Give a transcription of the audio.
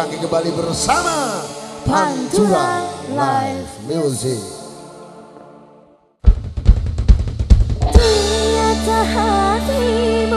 Rangki kembali bersama Pantura Live Music. Ternyata hatimu